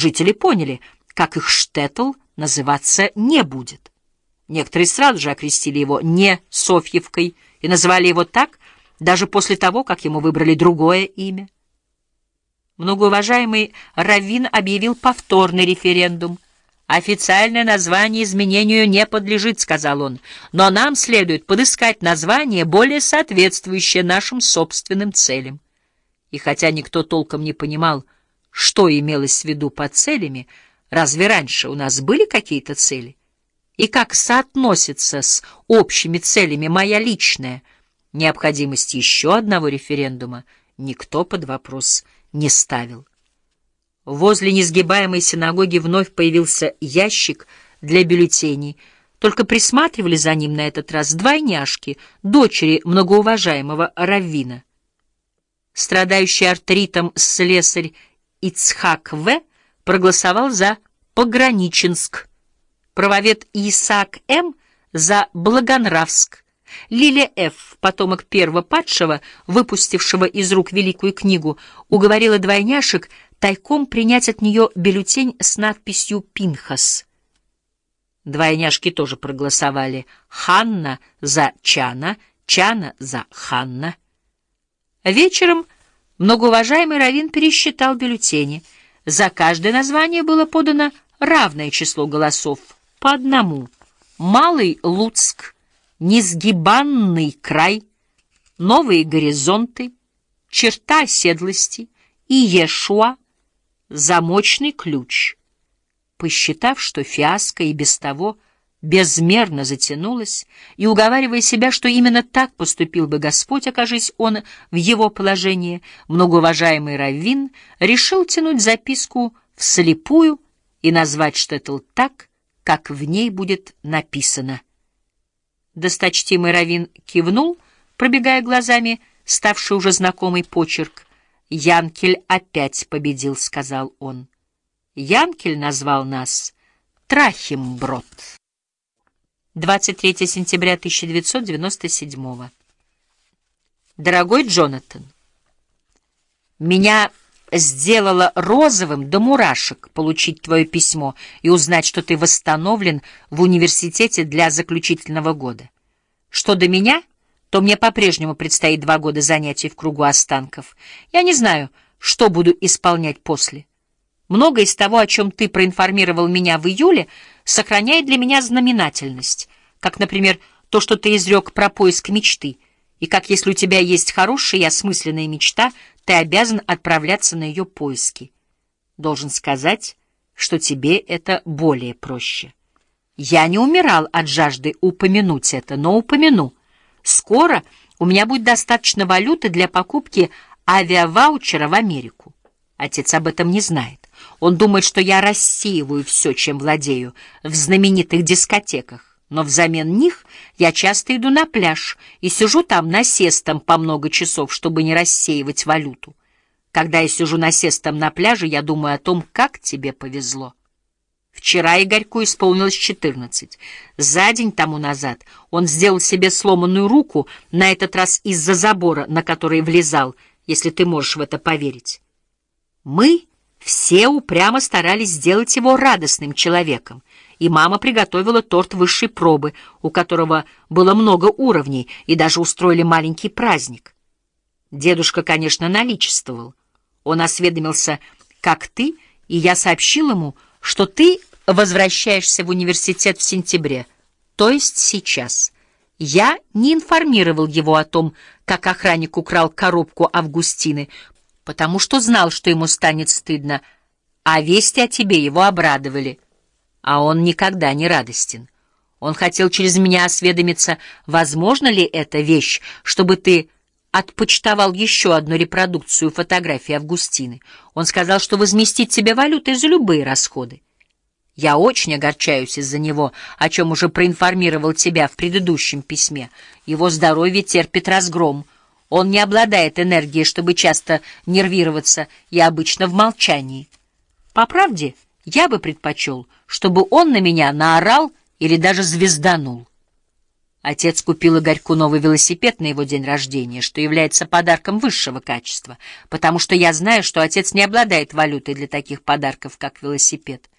Жители поняли, как их штетл называться не будет. Некоторые сразу же окрестили его не Софьевкой и называли его так, даже после того, как ему выбрали другое имя. Многоуважаемый Равин объявил повторный референдум. «Официальное название изменению не подлежит», — сказал он, «но нам следует подыскать название, более соответствующее нашим собственным целям». И хотя никто толком не понимал, что имелось в виду под целями, разве раньше у нас были какие-то цели? И как соотносится с общими целями моя личная? Необходимость еще одного референдума никто под вопрос не ставил. Возле несгибаемой синагоги вновь появился ящик для бюллетеней. Только присматривали за ним на этот раз двойняшки, дочери многоуважаемого раввина. Страдающий артритом слесарь Ицхак В. проголосовал за Пограничинск, правовед Исаак М. за Благонравск, Лилия Ф., потомок первого падшего, выпустившего из рук великую книгу, уговорила двойняшек тайком принять от нее бюллетень с надписью «Пинхас». Двойняшки тоже проголосовали. Ханна за Чана, Чана за Ханна. Вечером многоуважаемый Равин пересчитал бюллетени. За каждое название было подано равное число голосов, по одному. Малый Луцк, Несгибанный край, Новые горизонты, Черта оседлости и Ешуа, Замочный ключ. Посчитав, что фиаско и без того — безмерно затянулась, и, уговаривая себя, что именно так поступил бы Господь, окажись он в его положении, многоуважаемый Раввин решил тянуть записку вслепую и назвать Штеттл так, как в ней будет написано. Досточтимый Равин кивнул, пробегая глазами ставший уже знакомый почерк. «Янкель опять победил», — сказал он. Янкель назвал нас Трахимброд. 23 сентября 1997 Дорогой Джонатан, меня сделало розовым до мурашек получить твое письмо и узнать, что ты восстановлен в университете для заключительного года. Что до меня, то мне по-прежнему предстоит два года занятий в кругу останков. Я не знаю, что буду исполнять после. Многое из того, о чем ты проинформировал меня в июле, сохраняет для меня знаменательность, как, например, то, что ты изрек про поиск мечты, и как, если у тебя есть хорошая и осмысленная мечта, ты обязан отправляться на ее поиски. Должен сказать, что тебе это более проще. Я не умирал от жажды упомянуть это, но упомяну. Скоро у меня будет достаточно валюты для покупки авиаваучера в Америку. Отец об этом не знает. Он думает, что я рассеиваю все, чем владею, в знаменитых дискотеках. Но взамен них я часто иду на пляж и сижу там насестом по много часов, чтобы не рассеивать валюту. Когда я сижу насестом на пляже, я думаю о том, как тебе повезло. Вчера Игорьку исполнилось четырнадцать. За день тому назад он сделал себе сломанную руку, на этот раз из-за забора, на который влезал, если ты можешь в это поверить. Мы все упрямо старались сделать его радостным человеком, и мама приготовила торт высшей пробы, у которого было много уровней, и даже устроили маленький праздник. Дедушка, конечно, наличествовал. Он осведомился, как ты, и я сообщил ему, что ты возвращаешься в университет в сентябре, то есть сейчас. Я не информировал его о том, как охранник украл коробку Августины, потому что знал, что ему станет стыдно, а вести о тебе его обрадовали. А он никогда не радостен. Он хотел через меня осведомиться, возможно ли эта вещь, чтобы ты отпочтовал еще одну репродукцию фотографии Августины. Он сказал, что возместит тебе валютой за любые расходы. Я очень огорчаюсь из-за него, о чем уже проинформировал тебя в предыдущем письме. Его здоровье терпит разгром — он не обладает энергией, чтобы часто нервироваться, и обычно в молчании. По правде, я бы предпочел, чтобы он на меня наорал или даже звезданул. Отец купил Игорьку новый велосипед на его день рождения, что является подарком высшего качества, потому что я знаю, что отец не обладает валютой для таких подарков, как велосипед.